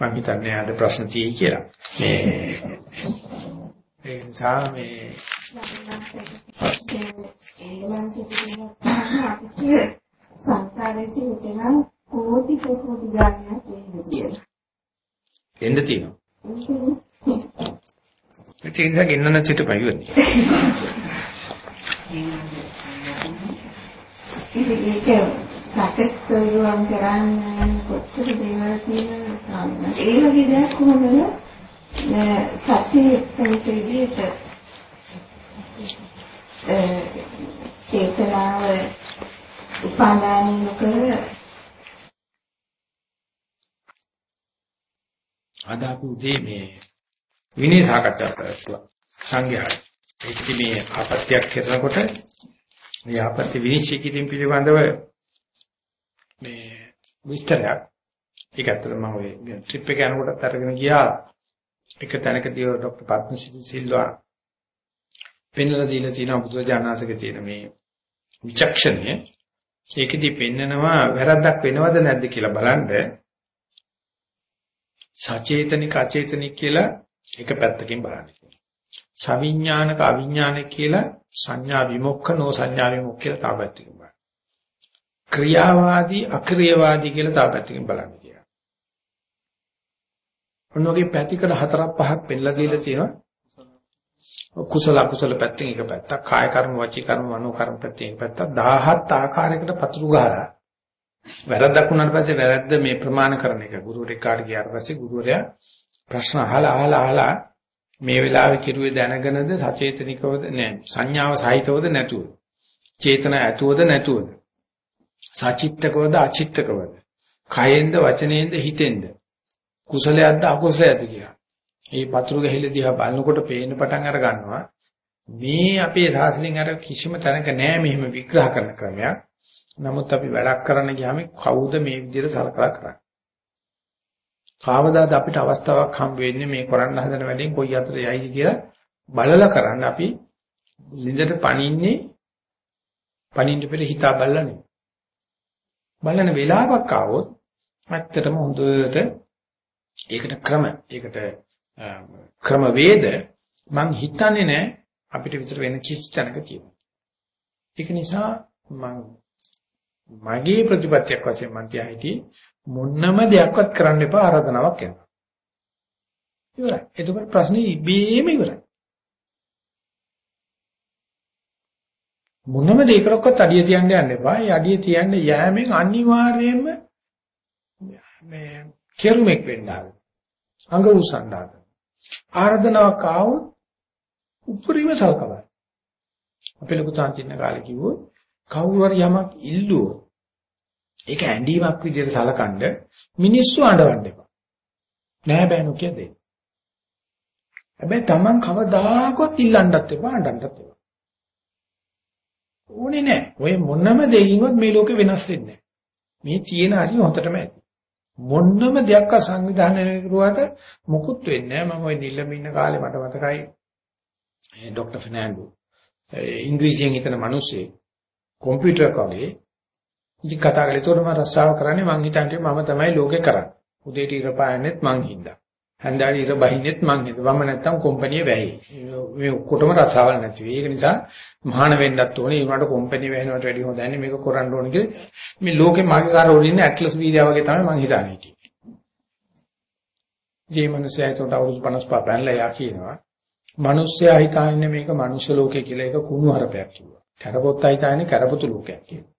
මම හිතන්නේ අද ප්‍රශ්න තියෙයි කියලා. මේ ඒ නිසා මේ සංකාරයේ සිටිනම් කෝටි කෝටි ගාණක් එන්නේ. එන්න තියෙනවා. ඒ නිසා ගෙන්නන සිට පයිවන්නේ. ඒක සැකසරුවන් කරන්නේ කොච්චර දේවල් තියෙනවද ස්වාමීන්? ඒ වගේ දේවල් කොහොමද? සත්‍ය ප්‍රතිවිදිත චේතනාව උපාදානය නොකර අද අපි උදේ මේ විනය සාකච්ඡා කරලා සංඝයාට. ඒකදී මේ ආපත්‍යක් කරනකොට මේ ආපත්‍ය විනිශ්චය කිරීම පිළිබඳව මේ විස්තරයක් ඒක ඇත්තටම මම ඔය ට්‍රිප් එක යනකොටත් අරගෙන ගියා එක තැනකදී ડોક્ટર පත්මසිරි සිල්වා පෙන්වලා දීලා තියෙන බුදුජානනාසක තියෙන මේ විචක්ෂණය ඒකදී පෙන්නනවා වැරද්දක් වෙනවද නැද්ද කියලා බලන්න සචේතනික අචේතනික කියලා එක පැත්තකින් බලන්න කියනවා. සවිඥානික අවිඥානික කියලා සංඥා විමුක්ඛ නෝ සංඥා විමුක්ඛ කියලා තාපැත්තකින් බලන්න. ක්‍රියාවාදී අක්‍රියවාදී කියලා තාපැත්තකින් බලන්න කියනවා. ඔන්නෝගේ පැතිකඩ හතරක් පහක් පෙන්නලා දීලා තියෙනවා. කුසල අකුසල පැත්තෙන් එක පැත්තක් කාය කර්ම වචී කර්ම මනෝ කර්ම පැත්තෙන් එක පැත්තක් 17 ආකාරයකට පතුරු ගහලා වැරද්දක් වුණාට පස්සේ වැරද්ද මේ ප්‍රමාණ කරන එක ගුරුවරයෙක් කාට ගියාට පස්සේ ගුරුවරයා ප්‍රශ්න අහලා අහලා අහලා මේ වෙලාවේ කිරුවේ දැනගෙනද සචේතනිකවද නෑ සංඥාව සහිතවද නැතුවද චේතන ඇතුවද නැතුවද සචිත්තකවද අචිත්තකවද? කයෙන්ද වචනයෙන්ද හිතෙන්ද? කුසලයක්ද අකුසලයක්ද කියලා. මේ පතුරු ගහිල දිහා බලනකොට පේන්න පටන් අර ගන්නවා. මේ අපේ සාසනින් අර කිසිම තැනක නෑ මෙහෙම විග්‍රහ කරන ක්‍රමයක්. නමුත් අපි වැඩක් කරන්න ගියාම කවුද මේ විදිහට සලකලා කරන්නේ? කවදාද අපිට අවස්ථාවක් හම්බ වෙන්නේ මේ කරන්න හදන වැඩෙන් කොයි අතර යයිද කියලා බලලා කරන්න අපි ලිඳට පනින්නේ පනින්න පෙර හිතා බලලා නෙමෙයි. බලන වෙලාවක් ආවොත් ඇත්තටම හොඳට ඒකට ක්‍රම ඒකට ක්‍රම වේද මං හිතන්නේ නෑ අපිට විතර වෙන කිසි තැනක තියෙනවා. ඒක නිසා මං මගේ ප්‍රතිපත්තියක් වශයෙන් මං තියා හිටියේ මොන්නම දෙයක්වත් කරන්න එපා ආරාධනාවක් යනවා. ඉවරයි. එතකොට ප්‍රශ්නේ ඉබේම ඉවරයි. මොනම දෙයකටවත් අඩිය තියන්න යන්න එපා. ඒ අඩිය තියන්න යෑමෙන් අනිවාර්යයෙන්ම මේ කෙරුමක් වෙන්න ආව. අඟ උස්සන්න ආව. ආරාධනාවක් ආවොත් උපරිම සල්කවයි. අපේ ලොකු තාන්තින්න කාලේ කිව්වොත් කවුරු හරි යමක් ඉල්ලුවොත් ඒක ඇඬීමක් විදිහට සලකනද මිනිස්සු අඬවන්න එපා. නෑ බෑ නොකිය දෙන්න. හැබැයි Taman කවදාකවත් ඉල්ලන්නත් එපා අඬන්නත් එපා. ඕනේ නැහැ. ඔය මොනම දෙයකින්වත් මේ ලෝකෙ වෙනස් වෙන්නේ නැහැ. මේ තියෙන හරි හොතටම ඇති. මොන්නම දෙයක් සංවිධානය කරුවාට මොකුත් වෙන්නේ නැහැ. මම ওই නිලම ඉන්න කාලේ මට මතකයි ඩොක්ටර් ෆර්නෑන්ඩෝ ඉංග්‍රීසියෙන් හිතන මිනිස්සේ කම්පියුටර් කගේ ඉති කතා කරලා ඒකට මම රස්සාව කරන්නේ මං හිතන්නේ මම තමයි ලෝකේ කරන්නේ. උදේට ඉර පායන්නේත් මං හින්දා. හන්දාරි ඉර බහින්නෙත් මං හින්දා. මම නැත්තම් කම්පැනි වැහි. මේ ඔක්කොටම රස්සාවල් නැති වෙයි. ඒක නිසා මහාන වෙන්නත් ඕනේ. ඒ වුණාට කම්පැනි වැහෙනවට වැඩිය හොඳන්නේ මේක කරන්න ඕනේ කියලා. මේ ලෝකේ මගේ කාර වල ඉන්න ඇට්ලස් වීදියා වගේ තමයි මං හිතන්නේ හිටියේ. ජී මනුස්සයා ඒකට අවුරුදු 55 පැනලා යා කියනවා. මිනිස්සයා හිතන්නේ මේක මනුෂ්‍ය ලෝකේ කියලා ඒක කුණු හරපයක් කිව්වා. කැරපොත්තා හිතන්නේ කැරපොතු ලෝකයක් කියලා.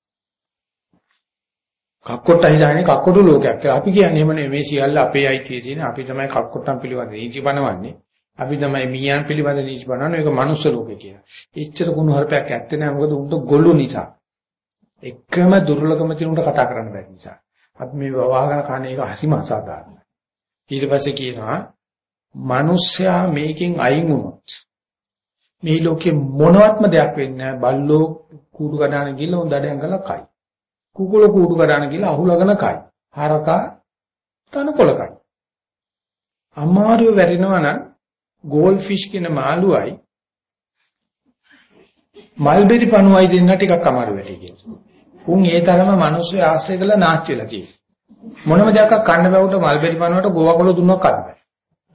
කක්කොට්ට හිතාන්නේ කක්කොටු ලෝකයක් කියලා. අපි කියන්නේ එහෙම නෙමෙයි මේ සියල්ල අපේ අයිතිය තියෙන. අපි තමයි කක්කොට්ටම් පිළිබඳ නීති බනවන්නේ. අපි තමයි මීයන් පිළිබඳ නීති බනවන්නේ. ඒක මනුස්ස ලෝකේ කියලා. එච්චර කුණු හරපයක් ඇත්තේ නැහැ. මොකද උන්ට ගොළු නිසා. එකම දුර්ලභම තියෙන උන්ට කතා කරන්න බැරි නිසා. අපි මේ වවාගෙන කන එක හසිම අසාධාරණයි. ඊට පස්සේ කියනවා මිනිස්සයා මේකෙන් අයින් වුණොත් මේ ලෝකේ මොනවත්ම දෙයක් වෙන්නේ නැහැ. බල්ලෝ කූඩු ගඩාන ගිහලා උන් දඩයන් ගලා කයි. කුකුල කූඩු කඩන කියලා අහුලගෙන කයි. හරකා තනකොළ කයි. අමාරුව වැරෙනවා නම් ගෝල් ෆිෂ් කියන මාළුවයි මල්බෙරි පණුවයි දෙන්න ටිකක් අමාරු වෙටි කියලා. උන් ඒ තරම මිනිස්සු ආශ්‍රය කළා නාස්ති වෙලා තියෙනවා. මොනම දෙයක් කන්න බැවුවට මල්බෙරි පනවට ගෝවකොළ දුන්නක් කන්න බෑ.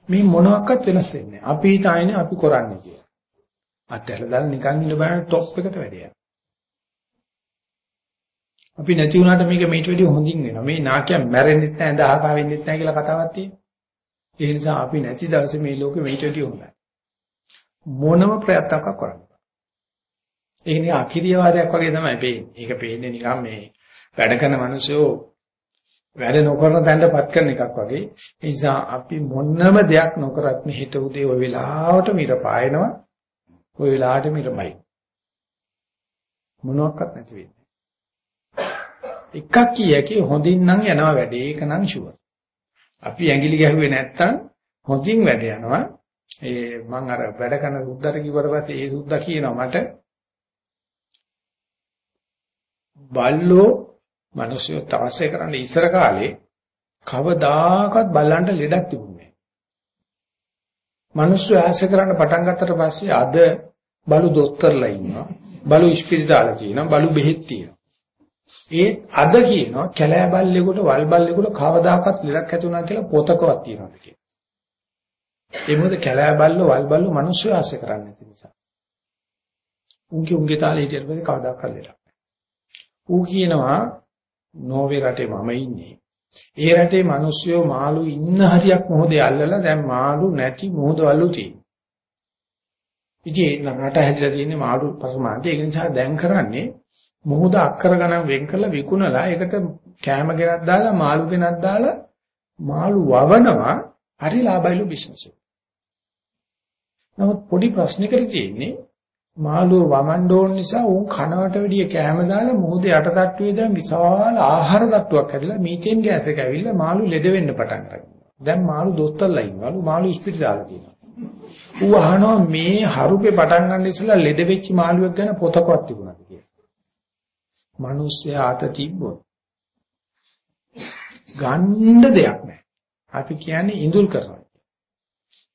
මේ මොනවාක්වත් වෙනස් වෙන්නේ නැහැ. අපි හිතාන්නේ අපි කරන්නේ කියලා. අත්හැරලා දාලා නිකන් ඉන්න බෑ টොප් එකට වැඩේ. අපි නැති වුණාට මේක මේට වැඩිය හොඳින් වෙනවා. මේ නාකිය මැරෙන්නෙත් නැහැ, දහපා වෙන්නෙත් නැහැ කියලා කතාවක් තියෙනවා. ඒ නිසා අපි නැති දවසේ මේ ලෝකෙ මේට වැඩිය හොඳයි. මොනම ප්‍රයත්නයක් කරන්නේ. ඒ නිකන් අකිරියවාදයක් වගේ තමයි පේන්නේ. ඒක පේන්නේ නිකන් මේ වැඩ කරන මිනිස්සු වැඩ නොකරන තැනටපත් කරන එකක් වගේ. ඒ නිසා අපි මොනම දෙයක් නොකරත් මේ හිත උදේ ওই වෙලාවට මිර පායනවා. ওই වෙලාවට මිරමයි. මොනවත් නැති වෙන්නේ. එකක් කියකේ හොඳින් නම් යනවා වැඩේ. ඒක නම් ෂුවර්. අපි ඇඟිලි ගැහුවේ නැත්තම් හොඳින් වැඩ යනවා. ඒ මම අර වැඩ කරන සුද්දට කිව්වට පස්සේ ඒ සුද්දා කියනවා මට බල්ලෝ මිනිස්සු තවස්සේ කරන්න ඉස්සර කාලේ කවදාකවත් බල්ලන්ට ලෙඩක් තිබුණේ නැහැ. මිනිස්සු ආශ කරන්න පටන් ගත්තට පස්සේ අද බලු දොස්තරලා ඉන්නවා. බලු ඉස්පිරිතාල තියෙනවා. බලු බෙහෙත් තියෙනවා. ඒ අද කියනවා කැලෑ බල්ලෙකුට වල් බල්ලෙකුට කවදාකවත් ලෙඩක් ඇති වුණා කියලා පොතකවත් තියෙනවද කියලා. ඒ මොකද කැලෑ බල්ලෝ වල් බල්ලෝ මිනිස්සු ආශ කරන්නේ නැති නිසා. උන්ගේ උන්ගේ තාලේ හිටියට පස්සේ කවදාකවත් ලෙඩක් ඌ කියනවා නෝවේ රටේ මම ඉන්නේ. ඒ රටේ මිනිස්සුયો මාළු ඉන්න හරියක් මොහොතේ අල්ලලා දැන් මාළු නැති මොහොතවලු තියෙනවා. ඉතින් රට හැදිලා තියෙන්නේ මාළු පරිමාණය. ඒක නිසා දැන් කරන්නේ මොහොත අක්කර ගණන් වෙන් කරලා විකුණලා ඒකට කෑම ගෙනත් දාලා මාළු ගෙනත් දාලා මාළු වවනවා හරි ලාභයිලු බිස්නස් එක. නමුත් පොඩි ප්‍රශ්නයකට තියෙන්නේ මාළුව වමන්න ඕන නිසා උන් කනවට වැඩිය කැම දාලා මොහොතේ යට තට්ටුවේ දැන් විශාල ආහාර තට්ටුවක් හැදලා මීතේන් ගෑස් එක ඇවිල්ලා මාළු ලෙඩ වෙන්න පටන් ගන්නවා. දැන් මාළු දොස්තරලා ඉන්නවලු මාළු ඉස්පිරිතාලේ තියෙනවා. ඌ අහනවා මේ හරුපේ පටන් ගන්න ඉස්සලා ලෙඩ වෙච්ච මාළුවෙක් ගැන පොතකවත් තිබුණාද කියලා. මිනිස්සයා අත තිබ්බොත් ගන්න දෙයක් නැහැ. අපි කියන්නේ ඉඳුල් කරනවා.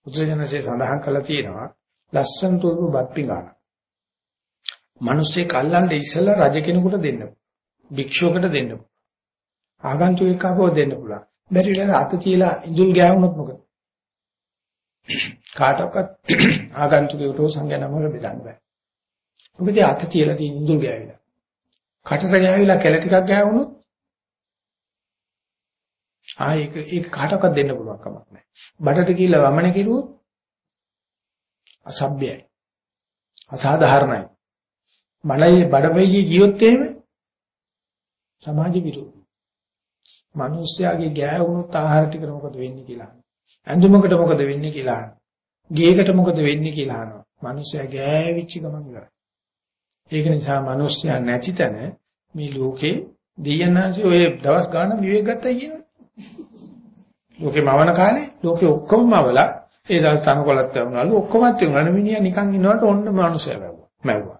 බුදුරජාණන්සේ සඳහන් කළා තියෙනවා ලස්සන තුරු බත් පිඟාන. මිනිස්සේ කල්ලන්න ඉස්සලා රජ කෙනෙකුට දෙන්න. භික්ෂුවකට දෙන්න. ආගන්තුකෙක් ආවෝ දෙන්න පුළුවන්. බැරි වෙලාව අත තියලා ඉඳුල් ගෑවුනොත් මොකද? කාටවත් ආගන්තුකෙකුට සංඥා නමල බෙදන්න බෑ. මොකද අත තියලා තියෙන ඉඳුල් ගෑවිලා. කටට ගෑවිලා කෙල ටිකක් ගෑවුනොත් ආ ඒක ඒක කාටවත් දෙන්න පුළුවන් කමක් නැහැ. බඩට කියලා වමන කිරුවොත් අසභ්‍යයි. අසාධාරණයි. මලයේ බඩවෙయ్యේ ගියොත් එහෙම සමාජ විරෝධී. මිනිස්යාගේ ගෑ වුණොත් ආහාර ටිකට මොකද වෙන්නේ කියලා. ඇඳුමකට මොකද වෙන්නේ කියලා. ගේකට මොකද වෙන්නේ කියලා අහනවා. මිනිස්යා ගෑවිච්ච ගමන් ඉවරයි. ඒක නිසා මිනිස්යා නැති තැන මේ ලෝකේ දෙයනාසි ඔය දවස් ගාන විවේක ගත්තා කියනවා. ලෝකේ මවන කාලේ ලෝකේ ඔක්කොම මවලා ඒ දවස් තනකොලත් වුණාලු ඔක්කොමත් වුණා. මිනිහා නිකන් ඉන්නවට ඔන්න මිනිස්සයා වැවුවා. මැව්වා.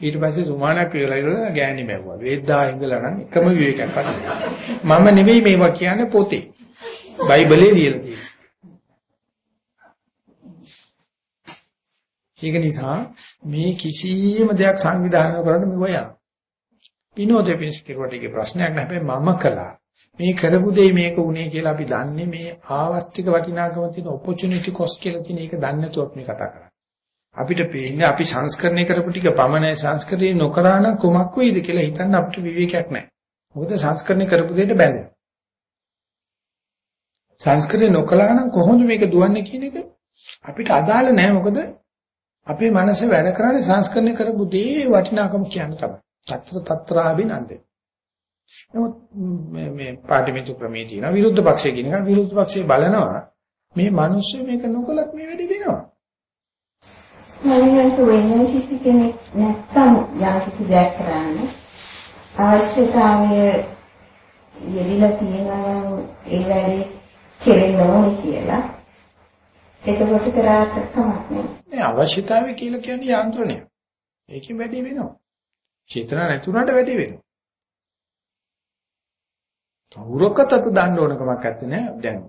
ඊට පස්සේ සුමානක් කියලා ඉවරලා ගෑණි මැව්වා. වේදා ඉඳලා නම් එකම විවේකයක් නැහැ. මම නෙවෙයි මේවා කියන්නේ පොතේ. බයිබලේ ලියලා තියෙනවා. ඒක නිසා මේ කිසියම් දෙයක් සංවිධානය කරන්න මෙව යනවා. විනෝදේ පිණිස කෙරුවට ඒක ප්‍රශ්නයක් නැහැ. මම කළා. මේ කරපු දෙයි මේක උනේ කියලා අපි දන්නේ මේ ආවස්තික වටිනාකම තියෙන opportunity cost කියලා කියන එක දන්නේ නැතුව අපි කතා කරන්නේ. අපිට පේන්නේ අපි සංස්කරණය කරපු ටික පමණයි සංස්කරණය නොකරන කොමක් වෙයිද කියලා හිතන්න අපිට විවේකයක් නැහැ. මොකද සංස්කරණය කරපු දෙයට බැඳෙනවා. සංස්කරණය නොකළා නම් කොහොමද මේක දුවන්නේ කියන එක අපිට අදාළ නැහැ. මොකද අපේ මනස වැඩ කරන්නේ සංස්කරණය කරපු දේ වටිනාකම කියන තමයි. తත්‍ර తත්‍රාබිනන්දේ. නමුත් මේ මේ පාර්ලිමේන්තු ක්‍රමයේ තියෙන විරුද්ධ පක්ෂය කියන එක විරුද්ධ පක්ෂය බලනවා මේ මිනිස්සු මේක නොකලත් මේ වැඩේ වෙනවා. ස්වාමීන් වෙන කිසි කෙනෙක් නැත්තම් යම් කිසි දෙයක් කරන්න අවශ්‍යතාවය යෙදිලා තියෙනවා ඒ වැඩේ කෙරෙන්න ඕනේ කියලා. එතකොට කරාට කමක් නැහැ. නෑ අවශ්‍යතාවය කියලා කියන්නේ යාන්ත්‍රණය. ඒකෙන් වැඩි වෙනවා. චේතන නැතුණාට වැඩි වෙනවා. කවුරක්වත් අත දාන්න ඕන කමක් නැත්තේ නෑ දැන්.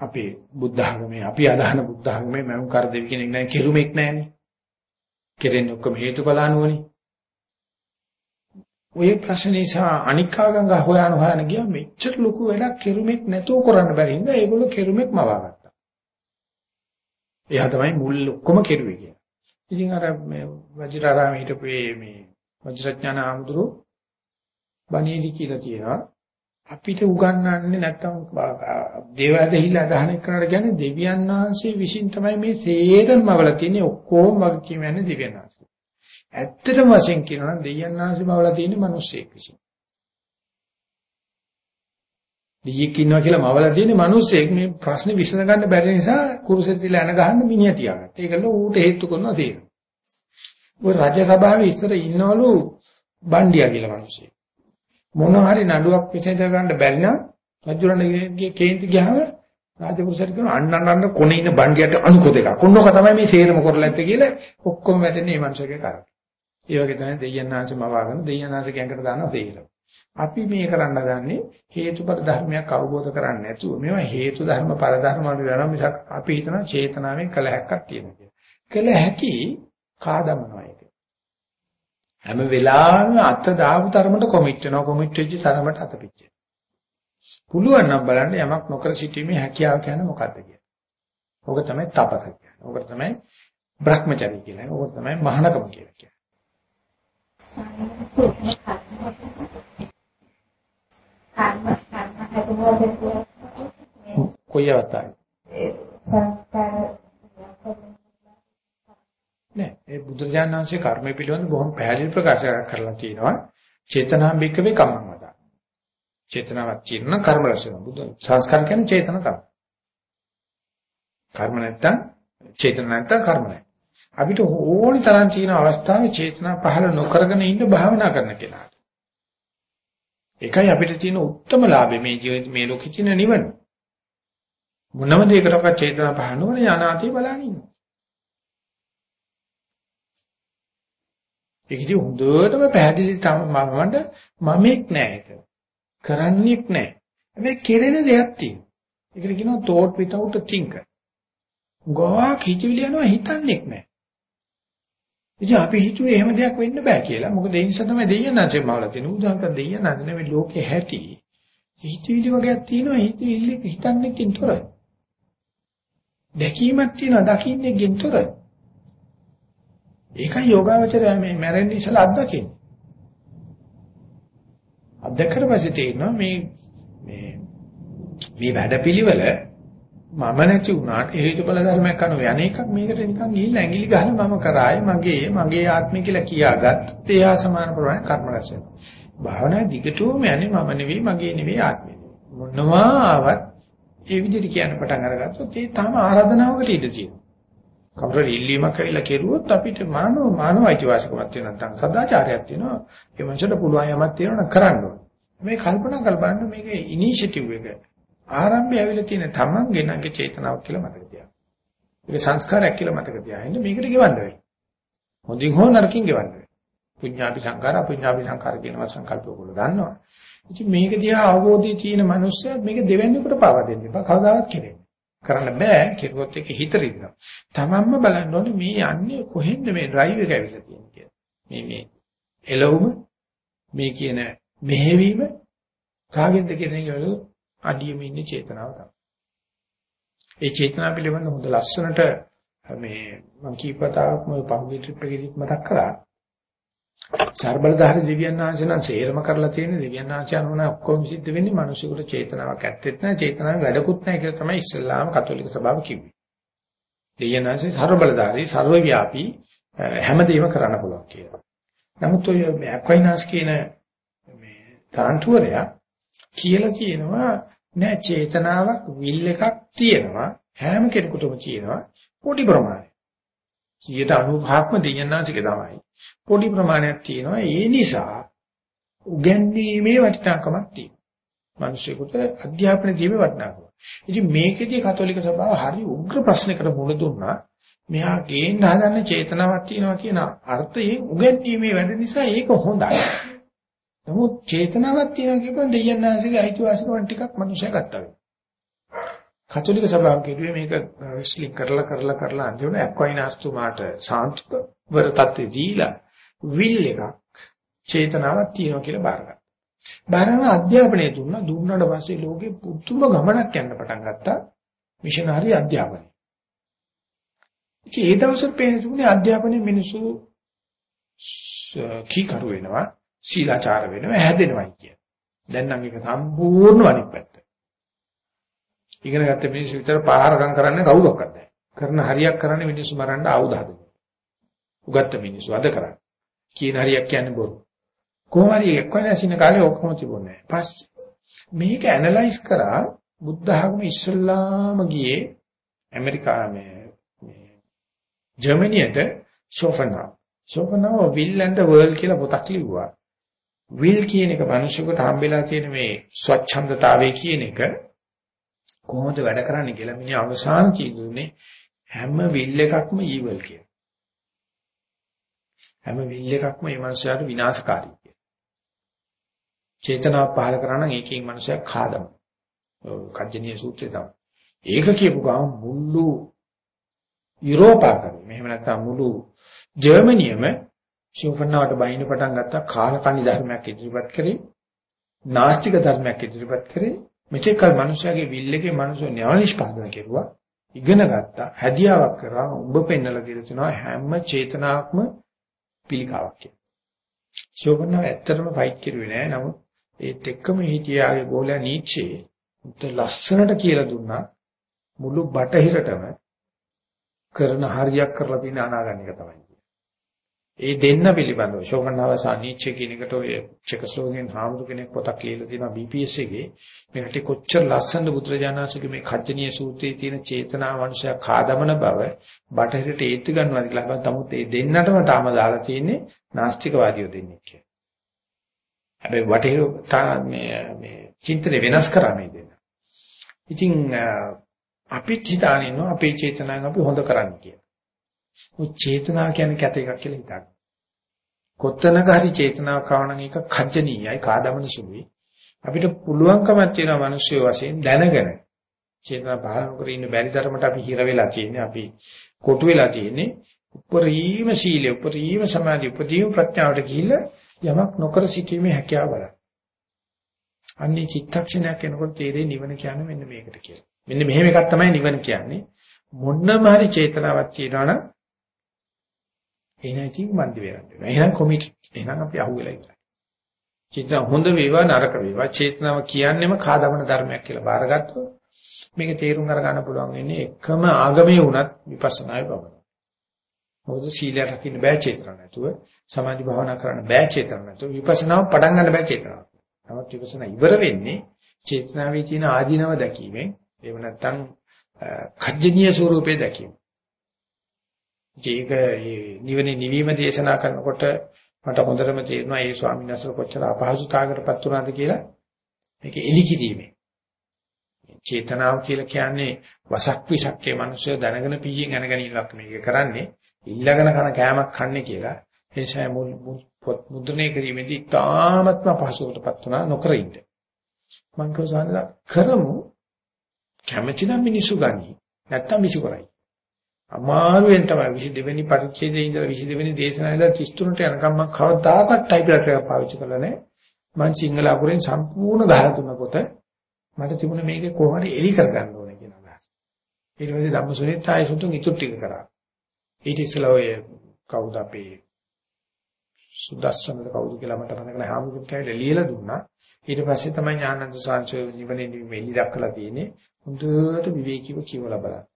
අපේ බුද්ධ ආගමේ අපි අදහන බුද්ධ ආගමේ මම කර දෙවි කෙනෙක් නැහැ කෙරුමෙක් නැහැනේ. කෙරෙන්නේ ඔක්කොම හේතුඵල අනුවනේ. ඔය ප්‍රශ්න නිසා අනිකාගංග හොයන හොයන ගියා මෙච්චර ලොකු වැඩක් කෙරුමෙක් නැතුව කරන්න බැරි හින්දා ඒගොල්ලෝ කෙරුමෙක් මවාගත්තා. එයා තමයි මුල් ඔක්කොම කෙරුවේ කියලා. ඉතින් අර මේ වජිරාරාමේ හිටපු මේ වජිරඥාන ආමුදුරු බණීලි කියලා කියනවා අපිට උගන්වන්නේ නැත්තම් දේවාදහිලා අදහන කරනට කියන්නේ දෙවියන් වහන්සේ විසින් තමයි මේ සේරම වල තියෙන්නේ ඔක්කොම වගේ කියන්නේ දෙවියන් වහන්සේ. ඇත්තටම වශයෙන් කියනවා නම් දෙවියන් වහන්සේම වල තියෙන්නේ මිනිස්සෙක් විසින්. දෙයියෙක් ඉන්නවා කියලා මවලා තියෙන්නේ මිනිස්සෙක් මේ ප්‍රශ්නේ විසඳ ගන්න බැරි නිසා කුරුසෙත් තියලා එන ගහන්න මිනිහා තියාගත්තා. ඒකල ඌට හේතු කරනවා තේරෙනවා. ඔය රාජ්‍ය සභාවේ ඉස්සර ඉන්නවලු බණ්ඩියා කියලා මිනිස්සෙක්. මොන හරි නඩුවක් විසඳ ගන්න බැරි නම් රජුරණගේ කේන්ති ගියාම රාජපුරුෂයන් කියන අන්න අන්න කොනේ ඉන්න බණ්ඩියට අනුකො දෙක. කොන්නක තමයි මේ සේරම කරලා ඇත්තේ කියලා ඔක්කොම වැටෙන්නේ මේ මනුස්සයගේ කරා. ඒ වගේ තමයි දෙයයන් ආංශම වවාගෙන දෙයයන් ආංශ කැඟට දානවා තේරෙනවා. අපි මේ කරන්න ගන්නේ හේතුඵල ධර්මයක් අවබෝධ කරගන්න නැතුව මේවා හේතු ධර්ම පර ධර්ම වල වෙනවා මිසක් අපි හිතන චේතනාවෙන් කළ හැක්කක් තියෙනවා කියලා. කළ හැකි කාදමනවා ඒක. හැම වෙලාවෙම අත දාපු තරමට කොමිට් වෙනවා කොමිට් වෙච්ච තරමට අත පිච්චෙනවා. පුළුවන් නම් බලන්න යමක් නොකර සිටීමේ හැකියාව කියන්නේ මොකක්ද කියලා. ඕක තමයි තපස කියන්නේ. ඕක තමයි භ්‍රමචර්ය කියලා. ඕක තමයි මහානකම කියලා කියන්නේ. කොයි අවස්ථාවේ? සංස්කාර නෑ ඒ බුදුරජාණන් වහන්සේ කර්මය පිළිබඳ බොහොම පැහැදිලි ප්‍රකාශයක් කරලා තියෙනවා. චේතනාම්බිකවේ කම්මං වදා චේතනාවක් තියෙන කර්ම රැස් වෙනවා. බුදු සංස්කාර කියන්නේ චේතන කර්ම. කර්ම නැත්තම් චේතන නැත්තම් කර්ම නැහැ අපිට ඕනි තරම් තියෙන අවස්ථාවේ චේතනා පහළ නොකරගෙන ඉන්න භාවනා කරන කෙනාට ඒකයි අපිට තියෙන උත්තරම ලාභය මේ ජීවිත මේ ලෝකෙ තියෙන නිවන මොනම දෙයකටවත් චේතනා පහළ නොවන යනාතේ බලන්න ඉන්නවා ඒක ඉතින් හොඳටම පැහැදිලි මමට මමෙක් නෑ ඒක. කරන්නේක් නෑ. හැබැයි කෙරෙන දෙයක් තියෙනවා. ඒකට කියනවා thought without a thinker. ගෝවා කිචිවිල යනවා හිතන්නේක් නෑ. ඉතින් අපි හිතුවේ එහෙම දෙයක් වෙන්න බෑ කියලා. මොකද ඒ නිසා තමයි දෙයයන්ාචේ මවල තියෙන. උදාහරණ දෙයයන්ාච නෙවෙයි ලෝකේ හැටි. හිතවිලි වගේක් තියෙනවා හිතවිලි හිතන්නේකින් තොරයි. දැකීමක් තියෙනවා දකින්නේකින් තොරයි. ඒකයි යෝගාවචරය මේ මැරෙන්න ඉස්සලා අත්දකින්නේ. අත්දැකලා පස්සේ තේරෙනවා මේ මේ මේ වැඩපිළිවෙල මම නැති වුණාට හේතුඵල ධර්මයක් අනුව යන්නේකක් මේකට නිකන් ගිහිල්ලා ඇඟිලි ගහලා මම කරායි මගේ මගේ ආත්මය කියලා කියාගත් ඒ ආසමාන ප්‍රමාණ කර්ම රැස් වෙනවා. භාවනා දිගටම යන්නේ මම නෙවෙයි මගේ නෙවෙයි ආත්මය. මොනවා ආවත් ඒ විදිහට කියන්න පටන් අරගත්තොත් ඒ තාම ආරාධනාවකට ඉඩ තියෙනවා. කවුරු ඉල්ලීමක් ඇවිල්ලා කෙරුවොත් අපිට මානව මානව අයිතිවාසිකමක් තියෙනවා නැත්නම් සදාචාරයක් තියෙනවා ඒ මනසට පුළුවන් යමක් තියෙනවා නම් කරන්න ඕනේ මේ කල්පනා කරලා බලන්න මේකේ ඉනිෂියටිව් එක ආරම්භය ඇවිල්ලා තියෙන තමන්ගේ නැගේ චේතනාවක් කියලා මතක තියාගන්න. ඒක සංස්කාරයක් කියලා මතක තියාගන්න මේකට ගෙවන්න වෙයි. හොඳින් හෝ නරකින් ගෙවන්න වෙයි. පුඤ්ඤාපි සංකාර අපුඤ්ඤාපි සංකාර කියනවා සංකල්ප ඔයගොල්ලෝ දන්නවා. ඉතින් මේක දිහා අවබෝධය තියෙන මනුස්සයා මේක දෙවැන්නේකට පාවා දෙන්න එපා. කවදාවත් කෙරෙන්නේ. කරන්න බෑ කෙරුවොත් ඒක හිත රිදෙනවා. තමන්ම බලන්න ඕනේ මේ යන්නේ කොහෙන්ද මේ ඩ්‍රයිව් එක ඇවිල්ලා තියෙන්නේ කියලා. මේ මේ එළවුම මේ කියන මෙහෙවීම කාගෙන්ද කියන එක අඩියෙම ඉන්නේ චේතනාව තමයි. ඒ චේතනාව පිළිබඳ හොඳ ලස්සනට මේ මම කීපතාවක් මේ පහුගිය ට්‍රිප් එකේදීත් මතක් කරා. සර්බලධාරී දෙවියන් වහන්සේ නම් සේරම කරලා තියෙන දෙවියන් වහන්සේ අනුන ඔක්කොම සිද්ධ වෙන්නේ මිනිසෙකුට චේතනාවක් ඇත්තෙත් නැහැ චේතනාවේ වැඩකුත් නැහැ කියලා තමයි ඉස්ලාම කතෝලික සභාව කිව්වේ. දෙවියන් වහන්සේ සර්බලධාරී සර්වව්‍යාපී හැමදේම කරන්න පුළුවන් කියලා. නමුත් ඔය ඇක්වයිනාස් කියන මේ තාන්තුවරයා කියලා කියනවා නෑ චේතනාවක් විල් එකක් තියෙනවා හැම කෙනෙකුටම තියෙනවා පොඩි ප්‍රමාණයක්. 95ක්ම දෙවියන් වහන්සේගේ තමයි. පොඩි ප්‍රමාණයක් තියෙනවා. ඒ නිසා උගන්වීමේ වටිනාකමක් තියෙනවා. මිනිසෙකුට අධ්‍යාපනය දීමේ වටිනාකම. ඉතින් මේකෙදී කතෝලික සභාව හරි උග්‍ර ප්‍රශ්නයකට මුහුණ දුන්නා. මෙහා ගේන්න හදන චේතනාවක් තියෙනවා කියන අර්ථයෙන් උගන්වීමේ වැඩ නිසා ඒක හොඳයි. නමුත් චේතනාවක් තියෙනවා කියපන් දෙයයන් ආසිකේ අයිතිවාසිකම් ටිකක් මිනිස්සු ගත්තා වෙනවා. කතෝලික සභාව කිව්වේ මේක රිස්ලික් කරලා කරලා කරලා අන්තිමට ඇක්වයිනාස්තුමාට සාන්තුක වර තත්ත්වෙ දීලා විල් එකක් චේතනාවක් තියෙනවා කියලා බාරගත්තා. බාරන අධ්‍යාපනය දුන්නා දුන්නාට පස්සේ ලෝකේ පුදුම ගමනක් යන්න පටන් ගත්තා. මිෂනරි අධ්‍යාපනය. ඉතින් ඒ දවස්වල පේන තුනේ අධ්‍යාපනයේ මිනිස්සු කීකරු වෙනවා, සීලාචාර වෙනවා, හැදෙනවායි කිය. දැන් නම් ඒක සම්පූර්ණ අනිත් පැත්ත. ඉගෙන ගත්ත මිනිස්සු විතර පාහරකම් කරන්නේ කවුරක්වත් නැහැ. කරන හරියක් කරන්නේ මිනිස්සු මරන්න ආයුධ හදනවා. උගත්ත මිනිස්සු අද කරන්නේ. කියන හරියක් කියන්නේ බොරු. කොහොම හරි එක්ක නැසින කාලේ ඔක්කොම තිබුණේ නැහැ. පස්සේ මේක ඇනලයිස් කරා බුද්ධ ධර්ම ඉස්සල්ලාම ගියේ ඇමරිකාවේ මේ ජර්මනියට ෂෝෆනර්. ෂෝෆනර් will and the world කියලා පොතක් ලිව්වා. Will කියන එක මිනිසෙකුට හම්බෙලා තියෙන මේ ස්වච්ඡන්දතාවය කියන එක කොහොමද වැඩ කරන්නේ කියලා මිනිහ අවසාන කීදුනේ හැම will එකක්ම evil කියන. හැම will එකක්ම මේ මනුස්සයාට විනාශකාරී කියන. චේතනාව පහල කරා නම් ඒකෙන් මනුස්සයා කාදම. කජ්ජනීය සූත්‍රය තමයි. ඒක කියපු ගමන් මුළු යුරෝපාවකම මෙහෙම නැත්නම් මුළු ජර්මනියම ෂෝෆන්නවට බයින්න පටන් ගත්තා. කාලකණ්ණි ධර්මයක් ඉදිරිපත් කරේ. නාස්තික ධර්මයක් ඉදිරිපත් කරේ. මෙතෙක්කල් මිනිස්යාගේ විල් එකේ මිනිස්සු න්‍යාය නිෂ්පාදනය කෙරුවා. ඉගෙන ගත්තා. හැදියාවක් කරා. ඔබ පෙන්නලා කියලා තිනවා. හැම චේතනාවක්ම පිළිකාවක් කියලා. ෂෝපන්නව ඇත්තටම ෆයිට් කරුවේ නෑ. නමුත් ඒත් එක්කම හිටියාගේ ගෝලයා නීචේ උත් ලස්සනට කියලා දුන්නා. මුළු බටහිරටම කරන හරියක් කරලා තියෙන අනාගන්න එක තමයි. ඒ දෙන්න පිළිබඳව ෂෝකන්නාව සානීච්ච කියන එකට ඔය චෙකස්ලෝවෙකියන් හාමුදුර කෙනෙක් පොතක් ලියලා තියෙනවා BPS එකේ මේකට කොච්චර ලස්සනද බුදුරජාණන්සේගේ මේ කච්චනීය සූත්‍රයේ තියෙන චේතනා වංශය කාදමන බව බටහිරට ඒත්තු ගන්නවා කියලා බං තමුත් ඒ දෙන්නටම තාම දාලා තියෙන්නේ නාස්තිකවාදියෝ දෙන්නේ කියලා. හැබැයි බටහිර මේ මේ චින්තනය වෙනස් කරා මේ දෙන්න. ඉතින් අපිත් හිතාගෙන ඉන්නවා අපේ චේතනාවෙන් අපි හොඳ කරන්න කියලා. ඔය චේතනාව කියන්නේ කැත එකක් කියලා හිතන්න. කොත්තනක හරි චේතනාවක් ආවනම් ඒක කජ්ජනීයයි කාදමන සුළුයි. අපිට පුළුවන්කමක් තියෙනවා මිනිස්සු වශයෙන් දැනගෙන චේතනා පහළ කර ඉන්න බැරි තරමට අපි හිර වෙලා තියෙන්නේ අපි කොටු වෙලා තියෙන්නේ උපරිම සීලය උපරිම සමාධි උපරිම ප්‍රඥාවට ගිහිල්ලා යමක් නොකර සිටීමේ හැකියාව බලන්න. අන්නේ චිත්තක්ෂණයක් එනකොට තේරෙන්නේ නිවන කියන්නේ මෙන්න මේකට කියලා. මෙන්න මෙහෙම එකක් තමයි නිවන කියන්නේ. මොන්නම හරි චේතනාවක් තියනවනම් එහෙනම් ඉතින් මන්දි වෙරන්න. එහෙනම් කොමිට් එහෙනම් අපි අහුවෙලා ඉවරයි. චේතන හොඳ වේවා නරක වේවා චේතනාව කියන්නේම කාදමන ධර්මයක් කියලා බාරගත්තොත් මේක තේරුම් අරගන්න පුළුවන් වෙන්නේ එකම ආගමේ වුණත් විපස්සනායි බවන. මොකද සීලය රකින්න බෑ චේතන නැතුව සමාධි භාවනා කරන්න බෑ චේතන නැතුව විපස්සනාව පටන් ගන්න බෑ චේතනාව. නමුත් විපස්සනා ඉවර වෙන්නේ චේතනාවේ තියෙන ආධිනව දැකීමෙන් එහෙම නැත්නම් කජ්ජනීය ස්වરૂපේ දැකීම. ඒක නිවනේ නිවීම දේශනා කරනකොට මට හොඳටම තේරෙනවා ඒ ස්වාමීන් වහන්සේ කොච්චර අපහසුතාවකටපත් වුණාද කියලා. මේක එලිකිරීමේ. චේතනාව කියලා කියන්නේ වසක් විසක්කේ මිනිස්සු දැනගෙන පීයෙන් යනගෙන ඉන්නක් මේක කරන්නේ. ඉල්ලගෙන කන කෑමක් කන්නේ කියලා. ඒ නිසා මුල් පොත් මුද්‍රණය කිරීමේදී තාමත්ම අපහසුතාවකටපත් වුණා නොකර ඉන්න. මං කියනවා කරමු කැමැති නම් මිනිස්සු ගනි. නැත්තම් මිසු කරයි. අමාරුවෙන් තමයි 22 වෙනි පරිච්ඡේදයේ ඉඳලා 22 වෙනි දේශනාවේ ඉඳලා 33ට යනකම් මම කවදාකවත් ටයිප්‍රයිටර් එක පාවිච්චි කරලා නැහැ. මම සිංහල අකුරෙන් සම්පූර්ණ ගහලා දුන්න කොට මට තිබුණ මේක කොහොමද එලි කරගන්න ඕනේ කියන අදහස. ඊට පස්සේ ධම්මසුනිත් ආයෙ සුතුන් ඉතුරු ටික කරා. ඊට ඉස්සෙල්ලා ඔය කවුද අපේ සුදස්සමද කවුද කියලා මට මතක නැහැ. හාමුදුරුවෝ කියලා ලියලා දුන්නා. ඊට පස්සේ තමයි ඥානන්ද සාංශය නිවනේ නිවෙලි දක්වලා තියෙන්නේ. හොඳට විවේකීව කියවලා බලන්න.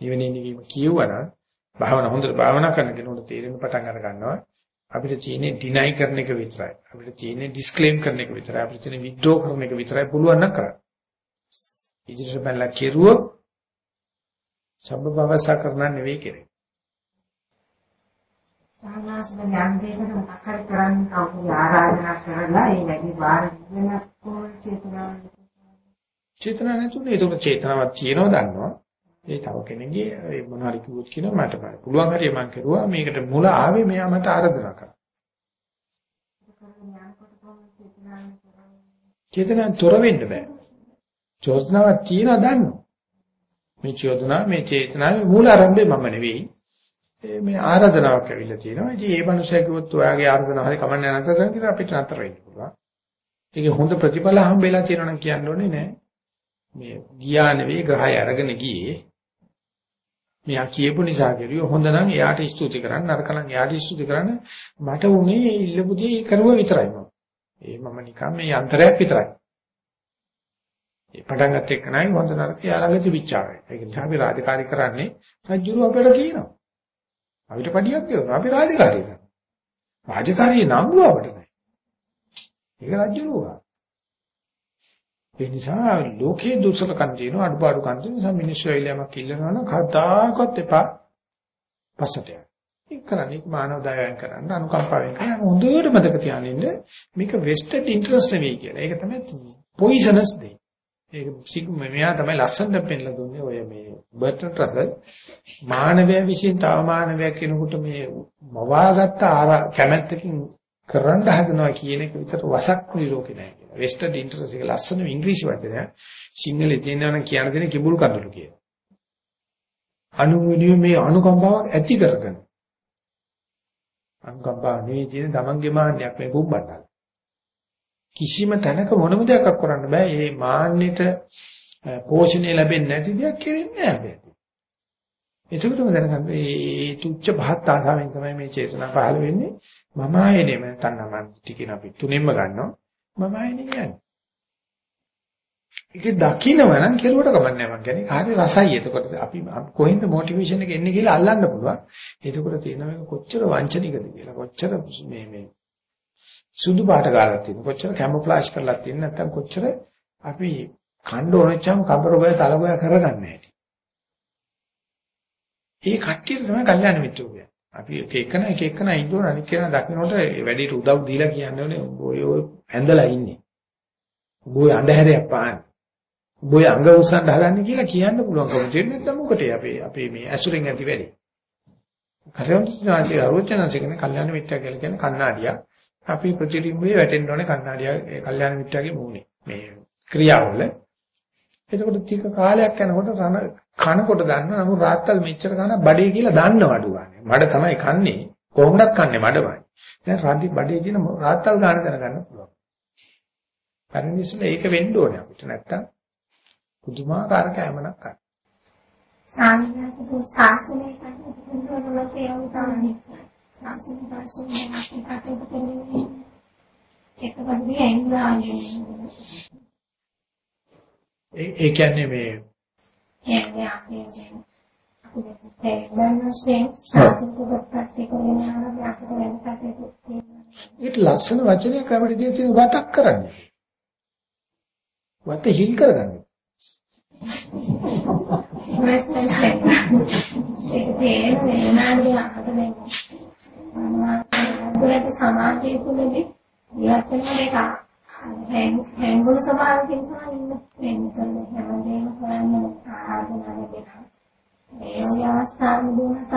නිවනේ නිවීම කියවනම් භාවනා හොඳට භාවනා කරන කෙනෙකුට තේරෙන්න පටන් අර ගන්නවා. අපිට තියෙන්නේ ඩිනයි කරන එක විතරයි. අපිට තියෙන්නේ ඩිස්ක්ලේම් කරන එක විතරයි. අපිට තියෙන්නේ විත්ඩ්‍රෝ කරන එක විතරයි පුළුවන් නම් කරන්න. ඉදිරියට බැලලා කෙරුවොත් සම්බවවසා කරන්න නෙවෙයි කෙරේ. සාමාන්‍යයෙන් යම් දෙයකට මොකක් හරි කරන්න කවුරු ආරාධනා කරලා ඒ වැඩි වාර වෙන කොහොම චේතනාවක් චේතනාවක් නැතුනේ ඒක චේතනාවක් තියෙනවා දන්නවා ඒ තව කෙනෙක්ගේ ඒ මොන හරි කිව්වොත් කියනවා මට බෑ පුළුවන් හරිය මම කරුවා මේකට මුල ආවේ මෙයා මට ආරාධනා කරා චේතනාව තොර වෙන්න බෑ චෝදනාවක් තියෙනවා දන්නවා මේ චෝදනාව මේ චේතනාවේ මූල ආරම්භය මම නෙවෙයි මේ ආරාධනාවක් ඇවිල්ලා තියෙනවා. ඉතින් ඒ මනුස්සයා කිව්වොත් ඔයාගේ ආරාධනාව හරි කමන්නේ නැතර කරන කියලා අපිට නතර වෙන්න පුළුවන්. ඒක හොඳ ප්‍රතිඵල හම්බෙලා තියෙනවා නම් කියන්න ඕනේ නෑ. මේ ගියා නෙවෙයි ග්‍රහය අරගෙන ගියේ. මෙයා කියපු නිසා කිරියෝ හොඳ නම් එයාට ස්තුති කරන්න නරක නම් එයාට ස්තුති කරන්න මට උනේ ඉල්ලපුදී කරුව විතරයි මම. ඒ මම නිකන් මේ යන්ත්‍රයක් විතරයි. ඒ පටන් ගත්ත එක නයි හොඳ නරක යාළඟ තිබිච්චාවේ. ඒක නිසා අපි රාජකාරී කරන්නේ රජුරු අපිට කියනවා. අපිට පඩියක් කියනවා. අපි රාජකාරී කරනවා. රාජකාරී නංගුවවට නෑ. ඒක රජුරුවා. ඒ නිසා ලෝකයේ දුසලකම් තියෙන අඩුපාඩුකම් තියෙන නිසා මිනිස්සු ඇවිල්ලාමක් ඉල්ලනවා නම් කවදාකවත් එපා පස්සට යන්න. ඒක කරන්නේ මානව දයාවෙන් කරන්න අනුකම්පාවෙන් කරන්න හොඳට මතක තියාගන්න මේක වෙස්ටඩ් ඉන්ටරෙස්ට් නෙවෙයි කියලා. ඒක තමයි පොයිසනස් දෙයි. ඒක සිග්ම මෙයා තමයි ලස්සනට පෙන්නලා දුන්නේ ඔය මේ බර්ටන් රසල් මානවය විසින් තව මානවයක් කෙනෙකුට මේ මවාගත්ත කැමැත්තකින් කරන්න හදනවා කියන එක විතර වසක් නිරෝකේ නැහැ කියලා. වෙස්ටර්න් ඉන්ටරෙස්ට් එක ලස්සන ඉංග්‍රීසි වචනය. සිංහලේ තියෙනවා නම් කියන්න දෙන කිඹුල් කඳුළු කියන. අනුවිනිය මේ අනුකම්පාවක් ඇති කරගන්න. අනුකම්පාව නෙවෙයි තියෙන තමන්ගේ මාන්නයක් මේ කුඹණ්ඩල්. කිසිම තැනක මොනම දෙයක් කරන්න බෑ. මේ මාන්නෙට පෝෂණය ලැබෙන්නේ නැති දෙයක් කෙරෙන්නේ නැහැ හැබැයි. එතකොටම දැනගන්න මේ තුච්ච පහත් ආසාවෙන් තමයි මේ චේතනා පහළ වෙන්නේ. මම ආයනේ මම තණ්හාමන් ටිකන අපි තුනෙන්ම ගන්නවා. මම ආයනේ කියන්නේ. ඒක දකින්නව නම් කෙරුවට කමන්නේ මම කියන්නේ කාර්ය රසයි. එතකොට අපි කොහෙන්ද මොටිවේෂන් එක එන්නේ කියලා අල්ලන්න පුළුවන්. එතකොට තියෙන මේක කොච්චර වංචනිකද කියලා. කොච්චර මේ මේ සුදු පාට ගාලා තියෙන. කොච්චර කැමොෆ්ලාජ් කරලා තියෙන නැත්නම් කොච්චර අපි කණ්ඩ ඕනෙච්චාම කබරගය තලගය කරගන්නේ නැති. ඒ කට්ටියට තමයි කල්යාණ මිත්‍රෝ කියන්නේ. අපි එක එකන එක එකන ඉන්නවන අනිත් කෙනා දකින්නට වැඩිට උදව් දීලා කියන්නේ ඕනේ ඔය ඔය ඇඳලා ඉන්නේ. ඔය අඳුරයක් පාන්නේ. ඔය අඟ උස්සන්න හදන්නේ කියලා කියන්න පුළුවන්කම තියෙන නැත්නම් මොකටද අපි අපි මේ ඇසුරෙන් ඇති වැඩි. කසවන්තිනාචි අරෝචනසික නේ කල්යාණ මිත්‍යා කියලා කියන්නේ කන්නාඩියක්. අපි ප්‍රතිලිම්බේ වැටෙන්න ඕනේ කන්නාඩිය ඒ කල්යාණ මිත්‍යාගේ මූණේ. මේ ක්‍රියාවල. එතකොට ටික කාලයක් යනකොට රන කනකොට දන්න නමුත් රාත්තල් මෙච්චර කන බඩේ කියලා දන්නව අඩුවානේ. මඩ තමයි කන්නේ. කොහොමදක් කන්නේ මඩමයි. දැන් රාදි බඩේ කියන රාත්තල් ගන්න දැනගන්න පුළුවන්. පරිණිසල ඒක වෙන්න ඕනේ අපිට නැත්තම් පුදුමාකාර කැමනක් ගන්න. සාමිනාසක ශාසනය කටයුතු කරනවා කියලා ශාසන ශාසනය කටයුතු කරන්නේ ඒකවත් ඇංගානේ ඒ කියන්නේ මේ කියන්නේ අපේ ඒක ලස්සන වචනයක් අපිට දෙය තියෙන වතක් කරන්නේ. වත හිල් කරගන්නේ. ඒක සමාජයේ තුලදී ඉවත් වෙන එක හැංගුණු ස්වභාවකින් තමයි ඉන්නේ හැමදේම කරන්නේ ආරාධනාව දෙනවා ඒ අවස්ථාවේ දුන්නත්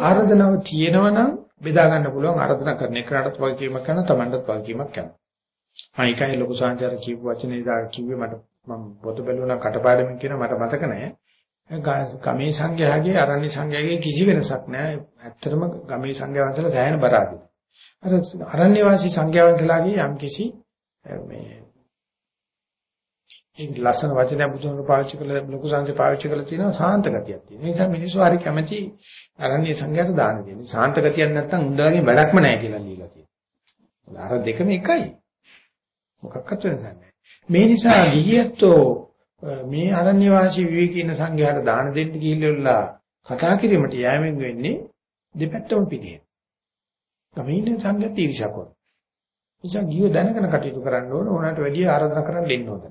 ආරාධනාව තියෙනවනම් බෙදා ගන්න පුළුවන් ආරාධනා කරන එකකටත් වගකීමක් කරන තමන්ටත් වගකීමක් කරනවා. මම ඒකයි ලොකු සංචාර කියපු වචනේ දා කිව්වේ මට මම පොත බැලුණා කටපාඩමින් කියන මට මතක නැහැ. ගමේ සංඝයාගේ අරණ්‍ය සංඝයාගේ කිසි වෙනසක් නැහැ. ඇත්තටම ගමේ සංඝයා වහන්සේලා සෑහෙන බරාදී. අර අරණ්‍ය වාසී සංඝයා වහන්සේලාගේ යම් කිසි මේ ඒ ලස්සන වචනය බුදුන් පාවිච්චි කළ ලොකු සංඝ පාවිච්චි කළ තියෙනවා සාන්ත ගතියක් තියෙනවා. ඒ නිසා මිනිස්සු හරි කැමැති අරණ්‍ය සංඝයාට දාන දෙන්නේ. සාන්ත ගතියක් නැත්තම් උන්දාගේ වැඩක්ම නැහැ කියලා දීලා තියෙනවා. අර දෙකම එකයි. මොකක්වත් වෙනසක් නැහැ. මේ නිසා ගිහියත්ෝ මේ අරණ්‍ය වාසී විවේකීන සංඝයාට දාන දෙන්න ගිහිල්ලා කතා කිරීමට යෑමෙන් වෙන්නේ දෙපැත්තම පිළිහෙන. ගමින් සංඝයා තීර්ෂා කරනවා. නිසා ගියෝ දැනගෙන කටයුතු කරන්න ඕන ඕනකට වැඩි ආරාධනා කරන්න දෙන්න ඕන.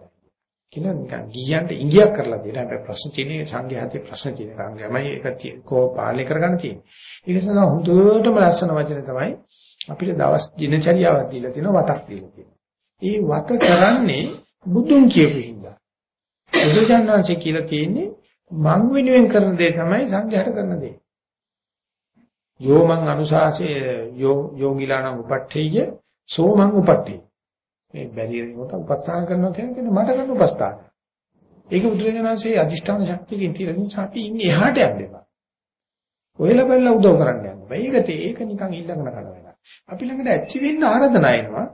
කියලා නිකන් ගියන්ට ඉඟියක් කරලා දෙන හැබැයි ප්‍රශ්න තියෙන්නේ සංඝයාතේ ප්‍රශ්න තියෙන සංඝයාමයි ඒක කෝ පාලනය කරගන්න තියෙන්නේ. ඒක නිසා හොඳටම ලස්සන වචන තමයි අපිට දවස් දිනචරියාවක් දීලා තියෙනවා වතක් දීලා තියෙනවා. ඒ වත කරන්නේ බුදුන් කියපු හින්දා. බුදුජානනාංශය කියලා තියෙන්නේ මං වෙනුවෙන් කරන දේ තමයි සංඝයාට කරන දේ. යෝ මං අනුශාසේ යෝ යෝගිලාණං උපට්ඨේය සෝ මං උපට්ඨේ. මේ බැරි වෙනකොට උපස්ථාන කරනවා කියන්නේ මට කරන උපස්ථාන. ඒක බුදුරජාණන්සේ අදිෂ්ඨාන ශක්තියකින් තියෙන නිසා අපි ඉන්නේ එහාට යන්න එපා. ඔයලා බලලා උදව් කරන්න යන්න බෑ. ඒක තේ ඒක නිකන් ඊළඟන කරනවා. අපි ළඟට ඇච්චි වෙන්න ආරාධනා එනවා.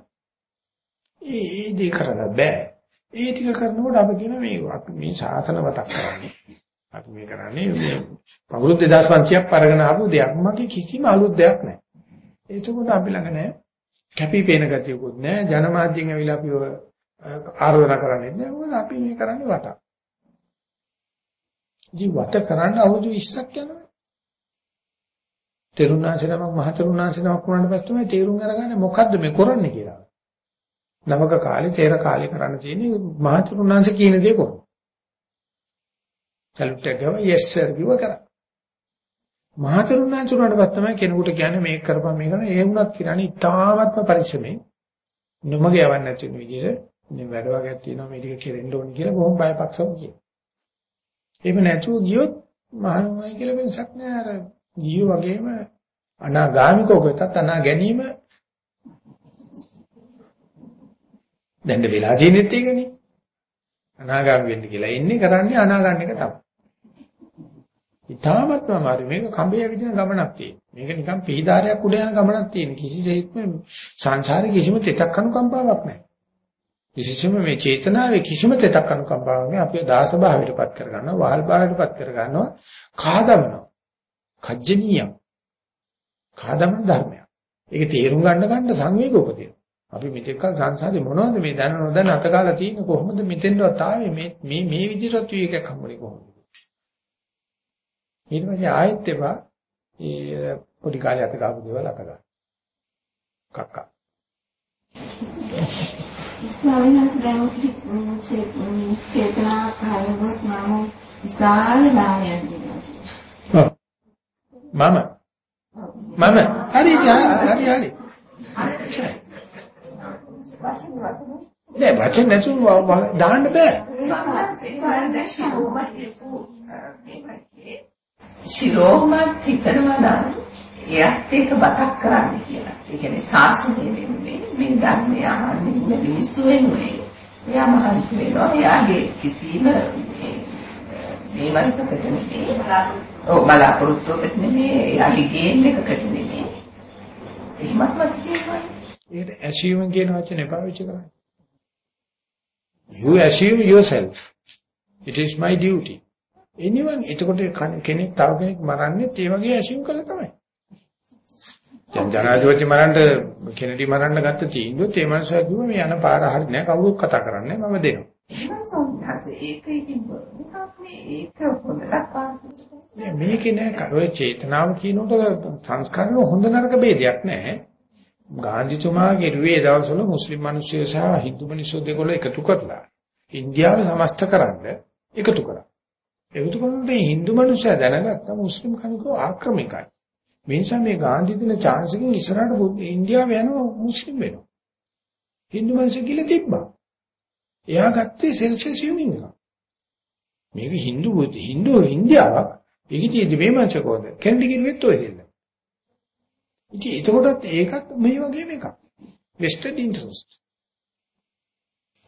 ඒ ඒ දේ කරන්න බෑ. ඒ ටික කරනකොට අපි කියන මේ අපි මේ ශාසන වතක් කරන්නේ. අපි මේ කරන්නේ මේ අවුරුදු 2500ක් පරගෙන ආපු දෙයක්. මගේ කිසිම අලුත් දෙයක් නැහැ. ඒකකොට අපි ළඟ නැහැ. කැපිපේන ගතියකුත් නැහැ. ජනමාධ්‍යෙන් ඇවිල්ලා අපිව ආරාධනා කරන්නේ නැහැ. මොකද අපි මේ කරන්නේ වතක්. ජීවිත කරන්න අවුරුදු 20ක් යනවා. තෙරුණාංශනමක් මහතෙරුණාංශනමක් වුණාට පස්සේ තමයි තේරුම් අරගන්නේ මොකද්ද මේ කරන්නේ කියලා. නවක කාලේ තේර කාලේ කරන්න තියෙන්නේ මහතෙරුණාංශ කියන දේ කොහොමද? සල්ුට් එක ගම yes sir කිව්ව කරා. මහතෙරුණාංශ වුණාට පස්සේ තමයි කෙනෙකුට කියන්නේ මේක කරපන් මේක කරන ඒ වුණත් කියන්නේ ඉතාමත්ම පරිශ්‍රමයෙන් නොමග යවන්න නැති වෙන විදිහට මේ වැඩ වගේක් තියෙනවා මේ ටික කෙරෙන්න ඕනේ කියලා බොහොම බයපක්ෂව කියනවා. එහෙම නැතුව ගියොත් මහණුමයි කියලා වෙනසක් නෑ අර ගියෝ වගේම අනාගාමිකව ගතත් අනා ගැනීම දැන් වෙලා තියෙනෙත් ඒකනේ. අනාගාමී වෙන්න කියලා ඉන්නේ කරන්නේ අනාගන්න එක තමයි. ඊටාමත්ම අමාරු මේක කඹේ විදින ගමනක් තියෙන. මේක නිකන් පීඩාරයක් උඩ යන ගමනක් තියෙන. කිසිසේත්ම සංසාරේ කිසිම තෙතක් අනුකම්පාවක් නැහැ. විශේෂයෙන්ම මේ චේතනාවේ කිසිම තෙතක් අනුකම්පාවක් නැහැ. අපි දාස භාවයටපත් කරගන්නවා, වාල් භාවයටපත් කරගන්නවා, කාදමනවා. කජ්ජනීයම්. කාදමන ධර්මයක්. ඒක තේරුම් ගන්න ගන්න සංවේග උපදිනවා. අපි මෙතෙක් කල සංසාරේ මොනවද මේ දැන නොදැන අතකාලා තියෙන්නේ කොහොමද මෙතෙන්වත් ආවේ මේ මේ මේ විදිහට විවේකයක් හම්බුනේ කොහොමද ඊට පස්සේ ආයෙත් එපා. ඒ පොඩි කාලේ අත ගාපු දේවල් අත ගන්න. කක්කා. ස්වාමීන් වහන්සේ දැන් චේතනා කාලවල මම විශාල දානයක් දෙනවා. මම. මම. හරි හරි හරි නෑ වචන නැතුව දාන්න බෑ. ශිරෝමත් හිතනවා නම් එයත් ඒක බතක් කරන්න කියලා. ඒ කියන්නේ සාසනය වෙන්නේ මේ ධර්මය අහන්නේ මිනිස්සු වෙනුනේ. එයා මහන්සි වෙනවා. එයාගේ කිසිම මේ වරකට නෙමෙයි. ඔව් බලාපොරොත්තුවකට නෙමෙයි. එයාගේ ගේම් එකකට නෙමෙයි. එහෙමත් මත කියනවා. ඒකට assume කියන වචනේ පාවිච්චි කරන්නේ. You assume yourself. It is my duty. Anyone එතකොට කෙනෙක් තව කෙනෙක් මරන්නේ ඒ වගේ assume කළා තමයි. දැන් ජනාධිපති මරන්න කෙනෙඩි මරන්න ගත්ත තීන්දුවත් ඒ මනුස්සයා කිව්වා මේ යන පාර හරි නෑ කවුරුත් කතා කරන්නේ මම දෙනවා. මේකේ නෑ කරොය චේතනාව කියනකොට සංස්කරණ හොඳ නරක ભેදයක් නෑ. ගාන්ධිතුමා ගෙරුවේ දවස්වල මුස්ලිම් මිනිස්සු සහ හින්දු මිනිස්සු දෙකොල්ල එකතු කරලා ඉන්දියාව සමස්ත කරන්න එකතු කරා. එකතු කරනකොට හින්දු මිනිස්සයා දැනගත්තා මුස්ලිම් කෙනෙකෝ ආක්‍රමිකයි. මේ නිසා මේ ගාන්ධි දින chance එකෙන් ඉස්සරහට ඉන්දියාව යනවා මුස්ලිම් වෙනවා. හින්දු මිනිස්සු කියලා තිබ්බා. එයා ගත්තේ සෙල්සියස් යුමින් එක. මේක හින්දු හින්දු ඉන්දියාවක්. ඒකදී මේ මංචකෝද කැන්ඩි කිරුවෙත් ඔය දෙන්න. ඉතින් එතකොටත් ඒකත් මේ වගේම එකක්. vested interest.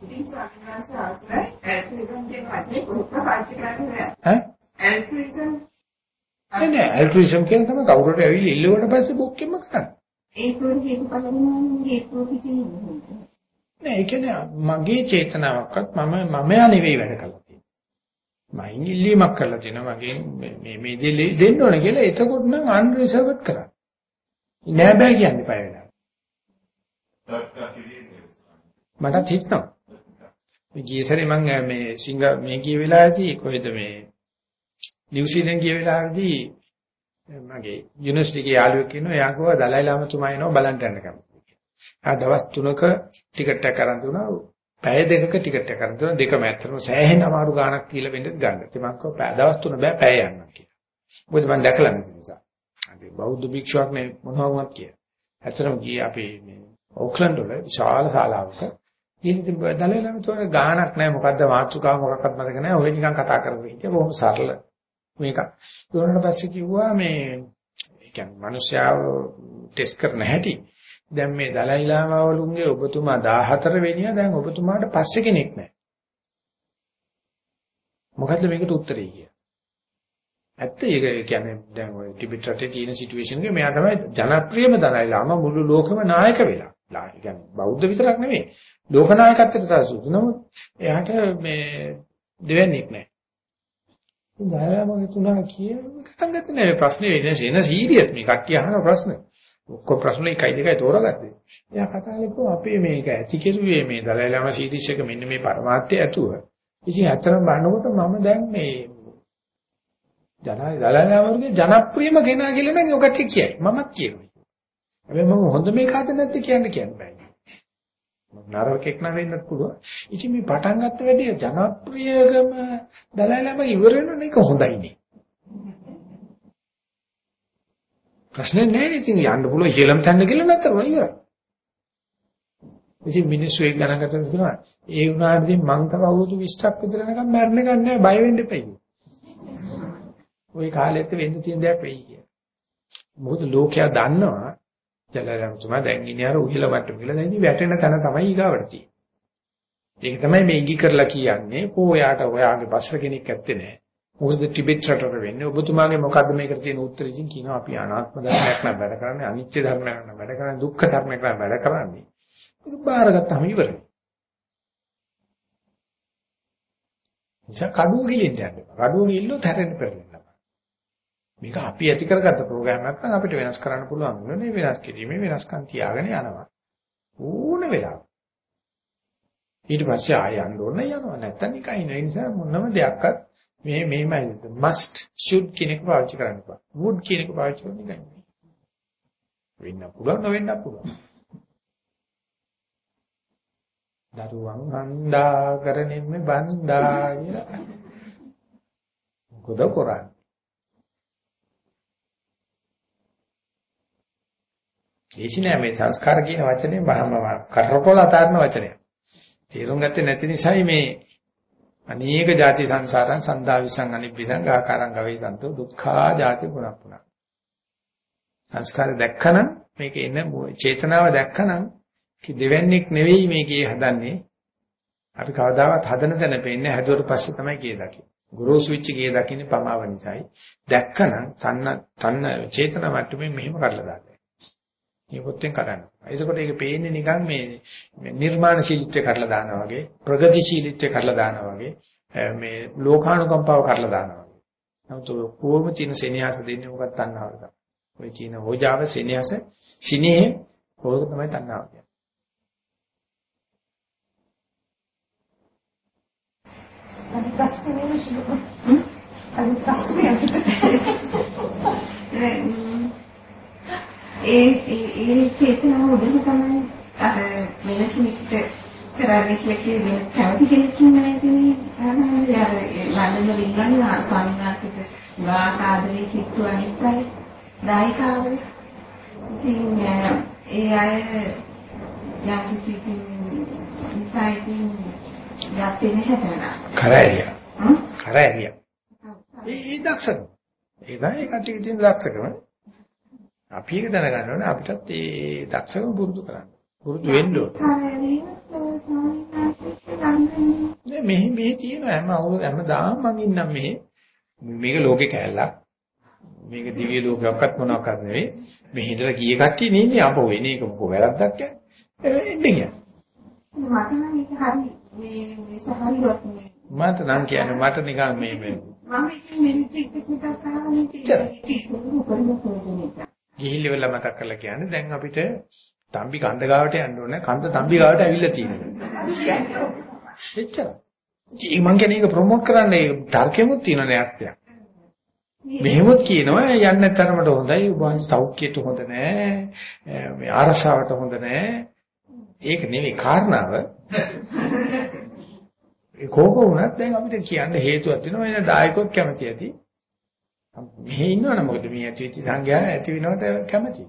ඉතින් ස්වාමීන් වහන්සේ ආසනයි ඇල්ට්‍රිසම් කියන වචනේ කොහොමද පාවිච්චි කරන්නේ? ඈ? ඇල්ට්‍රිසම් නෑ නෑ ඇල්ට්‍රිසම් කියන තමයි කවුරුට ඇවිල්ලා ඉල්ලුවට පස්සේ බොක්කෙම කරන්නේ. ඒක නෑ ඒ කියන්නේ මගේ චේතනාවක්වත් මම මමයා නෙවෙයි වැඩ කළා තියෙන්නේ. මම ඉල්ලීමක් කරලා තියෙනවා මගේ මේ මේ දේ දෙන්න ඕන කියලා එතකොට නම් අන්රිසර්වඩ් කරා. නෑ බෑ කියන්න එපා වෙනවා. මටත් හිතනවා. මේ ගිය සැරේ මම මේ සිංග මේ ගිය වෙලාවේදී කොහෙද මේ නිව්සීලන්ත ගිය වෙලාවේදී මගේ යුනිවර්සිටි එකේ යාළුවෙක් ඉන්නවා එයා කිව්වා දලයි ලාමතුමා එනවා බලන්න යන්න කැමතියි. ආ දවස් 3ක ටිකට් එකක් අරන් දුන්නා. පැය දෙකක ටිකට් එකක් අරන් දුන්නා. දෙකම ඇත්තටම සෑහෙන අමාරු ගාණක් කියලා වෙන්නත් ගන්න. ඉතින් මම කිව්වා දවස් 3 බෑ පැය යන්න කියලා. මොකද මම දැකලා නැති නිසා. අපි බෞද්ධ භික්ෂුවක් නේ මොනවා වුණත් කිය. ඇත්තටම ගියේ අපි මේ ඕක්ලන්ඩ් වල විශාල ශාලාවක ඉතින් දලලම තෝර ගාණක් නැහැ මොකද්ද මාතෘකාව මොකක්වත් මතක නැහැ. ඔය නිකන් කතා කරපු එක බොහොම සරල මේක. ඊළඟට පස්සේ කිව්වා මේ ඒ කියන්නේ මිනිස්යාව ටෙස්ට් කරන හැටි. දැන් මේ දලයි ලාමාවලුන්ගේ ඔබතුමා 14 වෙනියා දැන් ඔබතුමාට පස්සේ කෙනෙක් නැහැ. මොකද්ද මේකට උත්තරේ කිය? ඇත්ත ඒක කියන්නේ දැන් ඔය ටිබෙට් රටේ තියෙන සිටුේෂන් එකේ මෙයා තමයි ජනප්‍රියම දලයි ලාමා මුළු ලෝකෙම නායක වෙලා. ලා කියන්නේ බෞද්ධ විතරක් නෙමෙයි. ලෝක නායකත්වයට තසුදු. නමුත් එයාට මේ දෙවන්නේක් නැහැ. දයාමගේ තුනා කියන කතන් ගත්තේ නැහැ ප්‍රශ්නේ වෙන සෙන සීරියස් මේ කට්ටිය අහන ප්‍රශ්න. ඔක්කොම ප්‍රශ්න එකයි දෙකයි තෝරගත්තේ. එයා කතා කරලා අපේ මේක ඇති කෙරුවේ මේ දලයි ලාමා සීරීස් එක මෙන්න මේ પરමාර්ථය ඇතුව. ඉතින් ඇත්තටම බලනකොට මම දැන් මේ ජනයි දලලාවරුගේ ජනප්‍රියම කෙනා කියලා නම් ඔකට කියයි. මමත් කියනවා. හැබැයි මම හොඳ මේක හද නැත්te කියන්න කියන්න බෑ. නරකෙක් නම් වෙන්නත් පුළුවන්. ඉතින් මේ පටන් ගත්ත වැඩි ජනප්‍රියකම දලලාම ඉවර වෙන එක හොඳයිනේ. ප්‍රශ්නේ නැහැ ඉතින් යන්න පුළුවන් ඉහළම තැන්න කියලා නැතර ඉවරයි. ඉතින් මිනිස්සු ඒක ගණන් ගන්න කියනවා ඒ වුණාට ඉතින් මං තව අවුරුදු 20ක් විතර යනකම් මැරෙන්න ගන්නෑ බය වෙන්න එපා ওই කාලෙත් වෙන්න තියෙන දෙයක් වෙයි කියලා. මොකද ලෝකයා දන්නවා ජලරම්තුමා දැන් ඉන්නේ අර උහිල මට්ටම කියලා දැන් ඉතින් වැටෙන තැන තමයි ඊගාවට තියෙන්නේ. ඒක තමයි මේ ඉඟි කරලා කියන්නේ කොහොයාට ඔයාගේ පස්සර කෙනෙක් ඇත්තේ නැහැ. මොකද ටිබෙට් රටට වෙන්නේ ඔබතුමාගේ මොකද්ද මේකට තියෙන උත්තරය ඉතින් කියනවා අපි අනාත්ම ධර්මයක් නම් වැඩ කරන්නේ අනිත්‍ය ධර්මයක් නම් වැඩ කරන්නේ දුක්ඛ ධර්මයක් නම් වැඩ කරන්නේ. ඒක බාරගත්තාම ඉවරයි. නිසා කඩුව ගිලින්න යන්න එපා. කඩුව ගිල්ලොත් හැරෙන්න පෙරලෙන්න. මේක අපි ඇති කරගත්ත ප්‍රෝග්‍රෑම් එකක් නම් අපිට වෙනස් කරන්න පුළුවන්. නේ වෙනස් කිරීමේ වෙනස්කම් තියාගෙන යනවා. ඕන වෙලාව ඊට පස්සේ ආය යන්න ඕන යනවා. නැත්තම් නිකන් ඉන්න. නිසා මොනම දෙයක්වත් මේ මේමයි. Must should කියන එක පාවිච්චි කරන්න බෑ would කියන එක පාවිච්චි කරන්න නිකන් වෙන්න පුළුවන් නොවෙන්න පුළුවන්. දරුවන් හන්දා කරන්නේ බන්දා කියලා. මොකද කරන්නේ? ලේසි නෑ මේ සංස්කාර කියන වචනේ මම කරකොල අතාරන වචනයක්. තේරුම් ගත්තේ නැති නිසායි මේ අනේක ಜಾති සංසාරං සන්දා විසං අනිබ්බිසං ආකාරං ගවේ සන්තෝ දුක්ඛා ಜಾති පුනප්පුන. සංස්කාර දැක්කනම් මේක එන චේතනාව දැක්කනම් කි දෙවන්නේක් නෙවෙයි මේකේ හදන්නේ. අපි කවදාවත් හදන තැන පෙන්නේ හැදුවට පස්සේ තමයි කියේ දකින්නේ. ගුරුසු විච්ච කියේ දකින්නේ පමාව නිසායි. දැක්කනම් තන්න තන්න චේතනා මට්ටමේ මෙහෙම කරලා දාන්න. මේ පොත්තෙන් කරන්නේ. ඒකකොට ඒක පේන්නේ නිකන් මේ නිර්මාණශීලීත්වය කරලා දානවා වගේ, ප්‍රගතිශීලීත්වය කරලා දානවා වගේ, මේ ලෝකානුකම්පාව කරලා දානවා වගේ. නමුත් කොහොම තියෙන සෙනෙහස දෙන්නේ මොකක්ද තණ්හාවද? ඔය චීන හොජාව සෙනෙහස, සිනේහ ඕක තමයි තණ්හාව කියන්නේ. අනිත් ප්‍රශ්නේ නෙමෙයි. අනිත් ප්‍රශ්නේ අපිට ඒ ඒ චේතනාව උඩම තමයි. අර වෙන කෙනෙක්ට කරන්නේ කියලා කියන කැමති කෙනෙක් ඉන්නවා කියන්නේ. ආනන්ද අර ලන්ඩන් වල ඉන්නනේ ස්වාමීන් වහන්සේට ගාට ආදරේ කිට්ටු අනිත් අය දායකාවල ඉතින් ඒ අය යම් කිසි නිසා ඉතින් යත්තේ නැහැ කරෑරියා කරෑරියා ඒ දක්ෂකම. ඒ තමයි කට්ටිය තියෙන දක්ෂකම අපි ඒක දැනගන්න ඕනේ අපිටත් ඒ දක්ෂකම පුරුදු කරන්න. පුරුදු වෙන්න ඕනේ. මෙහි මෙහි තියෙන හැම අවුරුදු හැමදාම මං ඉන්නම් මෙහි. මේක ලෝකේ කැලලක්. මේක දිව්‍ය ලෝකයක්වත් මොනවාක්වත් නෙවෙයි. මේ හිතලා කීය කට්ටිය නෙන්නේ අපෝ වෙන එක මොකෝ වැරද්දක්. එන්නේ මට නම් ඒක හරි මේ මේ සහල්ුවක් මේ මට නම් කියන්නේ මට නිකන් මේ මේ මම ඉතින් මෙලිටරි එකකට කරන්නේ ඒක ගිහිල්ලා මතක් කරලා කියන්නේ දැන් අපිට තම්බි කන්ද ගාවට යන්න ඕනේ. කන්ද තම්බි ගාවට ඇවිල්ලා තියෙනවා. එච්චර. ඉතින් මං කියන්නේ ඒක ප්‍රොමෝට් කරන්නේ තර්කෙමුත් තියෙන නෑස්තයක්. මෙහෙමත් කියනවා යන්න තරමට හොඳයි උඹන් සෞඛ්‍යයට හොඳ නෑ මේ ආරසාවට හොඳ නෑ ඒක නෙවෙයි කාරණාව ඒ කෝක වුණත් දැන් අපිට කියන්න හේතුවක් තියෙනවා එන දායකොත් කැමති ඇති මෙහි ඉන්නවනේ මොකද මේ ඇතිවිච්ච සංඥා ඇති වෙනවට කැමති.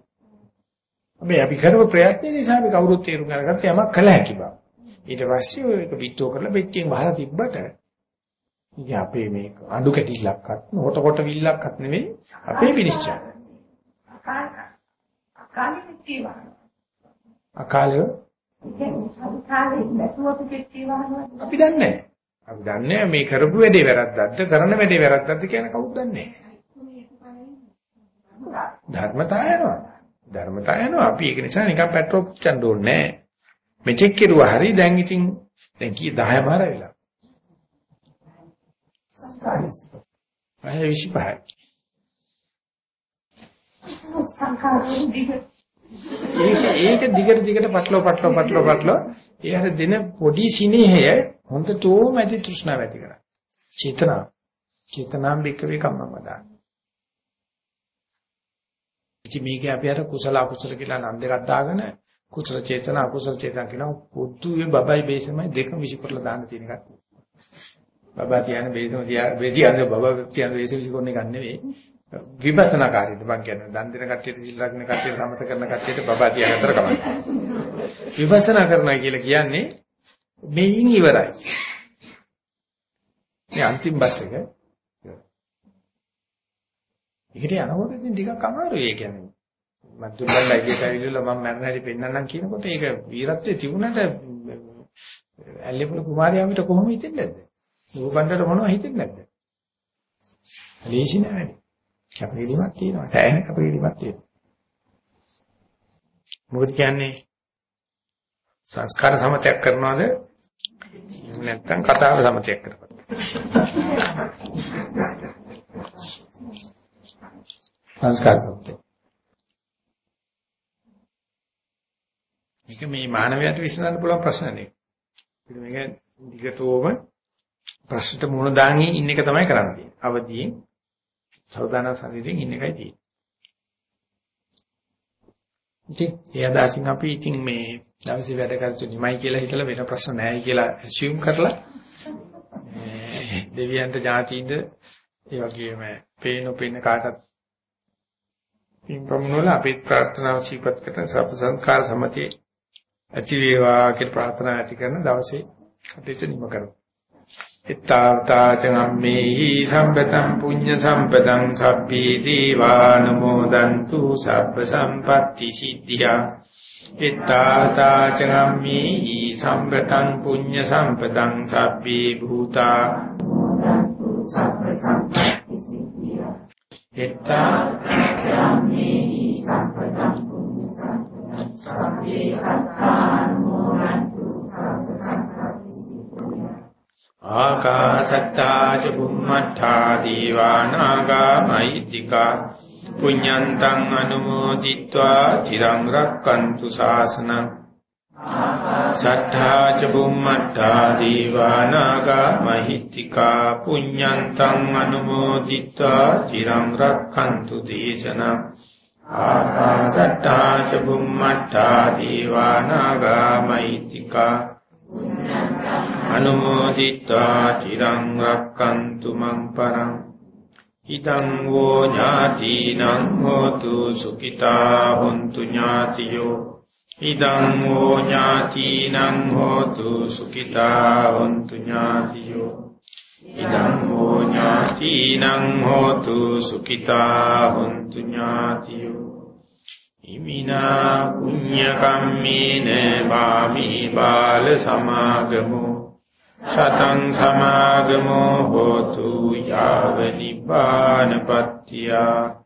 අපි අපි කරපු ප්‍රයත්න නිසා අපි කවුරුත් තේරුම් ගන්නගත්ත යමක් කළ හැකි බව. ඊට පස්සේ ඒක පිටෝ කරලා පෙට්ටියෙන් වහලා තිබ්බට ඉතින් අපේ මේ අඬු කැටිල්ලක්වත් හොට කොට විල්ලක්වත් නෙවෙයි අපේ විනිශ්චය. අකාලේ පිටි. අකාලය අකාලේ. අපි දන්නේ නැහැ. අපි දන්නේ මේ කරපු වැඩේ වැරද්දක්ද කරන වැඩේ වැරද්දක්ද කියන කවුද දන්නේ නැහැ. ධර්මතා යනවා. ධර්මතා යනවා. අපි ඒක නිසා නිකන් පෙට්‍රෝල් පුච්චන්න ඕනේ නැහැ. මෙතෙක් කෙරුවා හරි දැන් ඉතින් දැන් කී 10 මාර වෙලා. අය 25යි. සංඛාරයෙන් දිග ඒක ඒක දිගට දිගට පටලව පටලව පටලව පටලව ඒ අර දෙන පොඩි සිනේහය හොඳටම ඇති තෘෂ්ණාව ඇති කරා. චේතනා. චේතනාම් බිකවේ කම්මම දාන. ඉති මේකේ අපි අර කුසල අකුසල කියලා නම් දෙකක් දාගෙන කුසල චේතන අකුසල චේතන කියන පොදුවේ බබයි බේසමයි දෙකම විසිකරලා දාන්න තියෙන එකක්. බබා කියන්නේ බේසම තියා බේතියන්නේ බබා කියන්නේ බේසම විසිකරන එක නෙවෙයි. විපස්සනා කාර්යද මම කියන්නේ දන් දෙන කට්ටියට සිල් රකින්න කට්ටියට සමත කරන කට්ටියට බබා තියාගත්තර කමක්. විපස්සනා කරනවා කියලා කියන්නේ මෙයින් ඉවරයි. මේ අන්තිම බස් එක. ඒකට යනකොට ඉතින් ටිකක් අමාරුයි ඒ කියන්නේ. මම දුර්බලයි කියලා ඇවිල්ලා මම මරණ හැටි පෙන්නන්නම් කියනකොට ඒක වීරත්වයේ තිබුණට ඇල්ලේපුල කුමාරයාමිට කොහොම හිතෙන්නේ නැද්ද? ඌබණ්ඩට මොනවද හිතෙන්නේ නැද්ද? ලේසි නෑ. කැපකිරීමක් තියෙනවා. සෑහෙන කැපකිරීමක් තියෙනවා. මොකද කියන්නේ සංස්කාර සමතයක් කරනවද නැත්නම් කතාව සමතයක් කරනවද? සංස්කාර සමතය. මේක මේ මානවයාට විසඳන්න පුළුවන් ප්‍රශ්න නෙවෙයි. මේක දිගටම ප්‍රශ්නට මුහුණ දාන්නේ ඉන්න එක තමයි කරන්නේ. අවදියෙන් සෞදාන ශරීරයෙන් ඉන්න එකයි තියෙන්නේ. ඉතින් ඒ අදහසින් අපි ඉතින් මේ දවසේ වැඩ කරතු නිමයි කියලා හිතලා වෙන ප්‍රශ්න නැහැ කියලා ඇසියුම් කරලා දෙවියන්ට ඥාතියින්ද ඒ වගේම පේන පේන කාටත් පින්පමුණවල අපේ ප්‍රාර්ථනාව සිහිපත් කරන සබ්බ සංකාර සමතේ ඇති වේවා කියලා ප්‍රාර්ථනා ඇති කරන දවසේ කටයුතු නිම කරමු. ittavātācaṁmehi sampatam puñña sampatam sabbhi dīvānumodantu sabba sampatti siddhiyā ittavātācaṁmehi sampatam puñña sampatam sabbhi bhūtā sabba sampatti siddhiyā ittavātācaṁmehi sampatam puñña sampatam sabbhi sattvanumodantu sabba sampatti siddhiyā ආකාසත්තා ච බුම්මඨා දීවානාගා මෛත්‍තිකා පුඤ්ඤන්තං අනුමෝදිත්වා. තිරං රක්칸තු ශාසනං. සත්තා ච බුම්මඨා දීවානාගා මෛත්‍තිකා පුඤ්ඤන්තං අනුමෝදිත්වා තිරං රක්칸තු දේශනං ආකාසත්තා ච බුම්මඨා දීවානාගා මෛත්‍තිකා අනුමෝදිත්වා චිරං රක්칸තු මං පරං ඉදං වූ ඥාතිනං හෝතු සුඛිතා හොන්තු ඥාතියෝ ඉදං වූ ඥාතිනං හෝතු සුඛිතා හොන්තු ඥාතියෝ. ඉදං වූ ඥාතිනං හෝතු සුඛිතා හොන්තු ඥාතියෝ. ඉමිනා පුඤ්ඤ කම්මේන වාමි බාල සමාගමෝ. සතං සමාගමෝ හෝතු යාව නිපානපත්තිය